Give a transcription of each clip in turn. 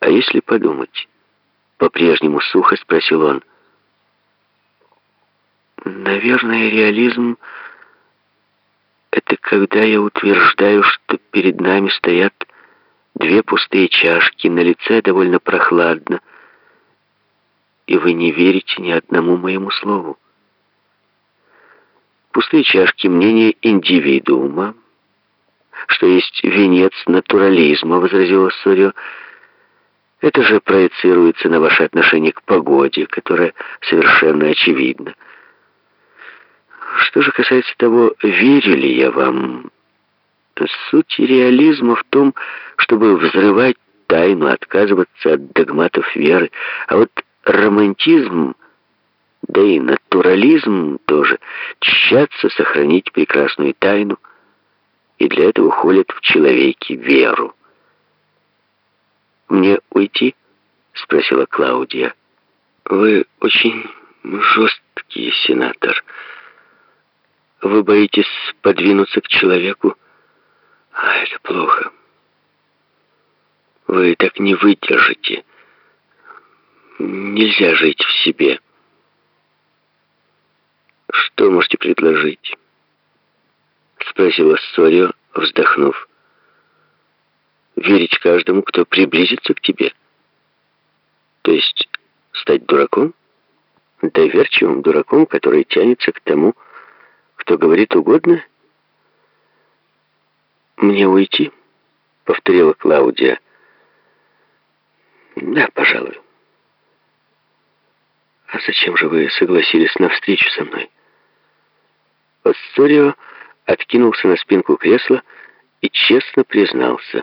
А если подумать? По-прежнему сухо спросил он. Наверное, реализм — это когда я утверждаю, что перед нами стоят две пустые чашки, на лице довольно прохладно, и вы не верите ни одному моему слову. Пустые чашки — мнение индивидуума, что есть венец натурализма, возразила Сорио. Это же проецируется на ваше отношение к погоде, которое совершенно очевидно. Что же касается того, верю ли я вам, суть реализма в том, чтобы взрывать тайну, отказываться от догматов веры, а вот романтизм, да и натурализм тоже, тщатся сохранить прекрасную тайну, и для этого холят в человеке веру. «Мне уйти?» — спросила Клаудия. «Вы очень жесткий сенатор. Вы боитесь подвинуться к человеку, а это плохо. Вы так не выдержите. Нельзя жить в себе. Что можете предложить?» Спросила Сорио, вздохнув. «Верить каждому, кто приблизится к тебе? То есть стать дураком? Доверчивым дураком, который тянется к тому, кто говорит угодно?» «Мне уйти?» — повторила Клаудия. «Да, пожалуй». «А зачем же вы согласились на встречу со мной?» Осторио откинулся на спинку кресла и честно признался.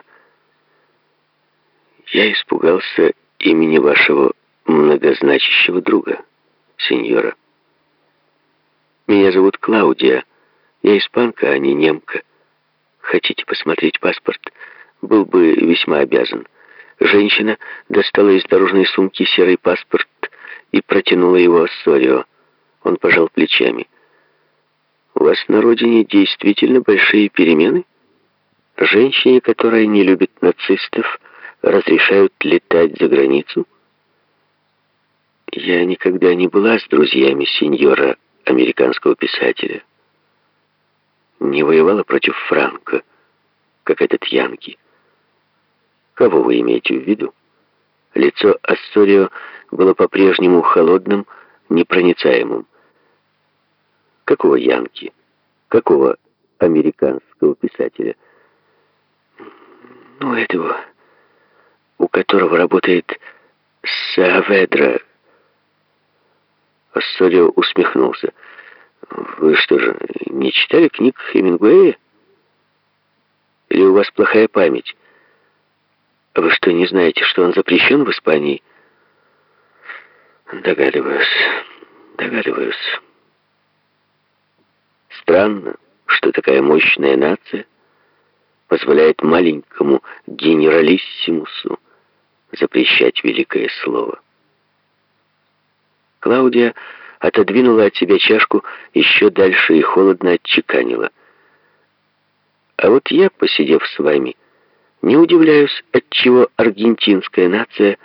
«Я испугался имени вашего многозначащего друга, сеньора. Меня зовут Клаудия. Я испанка, а не немка. Хотите посмотреть паспорт? Был бы весьма обязан». Женщина достала из дорожной сумки серый паспорт и протянула его Ассорио. Он пожал плечами. У вас на родине действительно большие перемены? Женщине, которая не любит нацистов, разрешают летать за границу? Я никогда не была с друзьями сеньора американского писателя. Не воевала против Франка, как этот Янки. Кого вы имеете в виду? Лицо Асторио было по-прежнему холодным, непроницаемым. Какого Янки? Какого американского писателя? Ну, этого, у которого работает Сааведра. Ассорио усмехнулся. Вы что же, не читали книг Хемингуэя? Или у вас плохая память? Вы что, не знаете, что он запрещен в Испании? Догадываюсь, догадываюсь. Странно, что такая мощная нация позволяет маленькому генералиссимусу запрещать великое слово. Клаудия отодвинула от себя чашку еще дальше и холодно отчеканила. А вот я, посидев с вами, не удивляюсь, отчего аргентинская нация,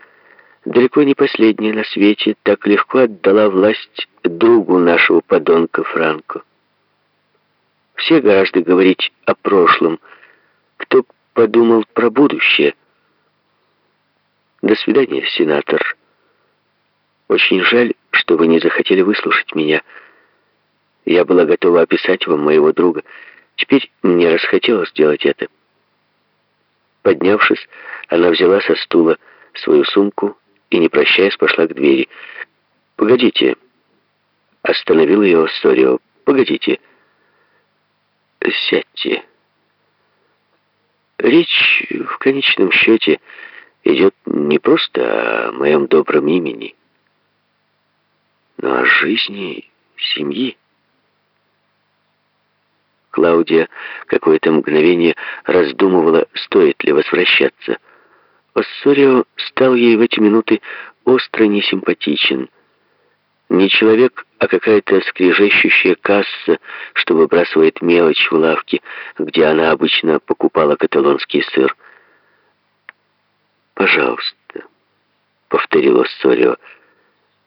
далеко не последняя на свете, так легко отдала власть другу нашего подонка Франко. Все гораздо говорить о прошлом. Кто подумал про будущее? До свидания, сенатор. Очень жаль, что вы не захотели выслушать меня. Я была готова описать вам моего друга. Теперь мне расхотелось сделать это. Поднявшись, она взяла со стула свою сумку и, не прощаясь, пошла к двери. «Погодите!» Остановил ее Сторио. «Погодите!» сядьте. Речь в конечном счете идет не просто о моем добром имени, но о жизни семьи. Клаудия какое-то мгновение раздумывала, стоит ли возвращаться. Оссорио стал ей в эти минуты остро несимпатичен — не человек, а какая-то скрежещущая касса, что выбрасывает мелочь в лавке, где она обычно покупала каталонский сыр пожалуйста», — повторила Сорио.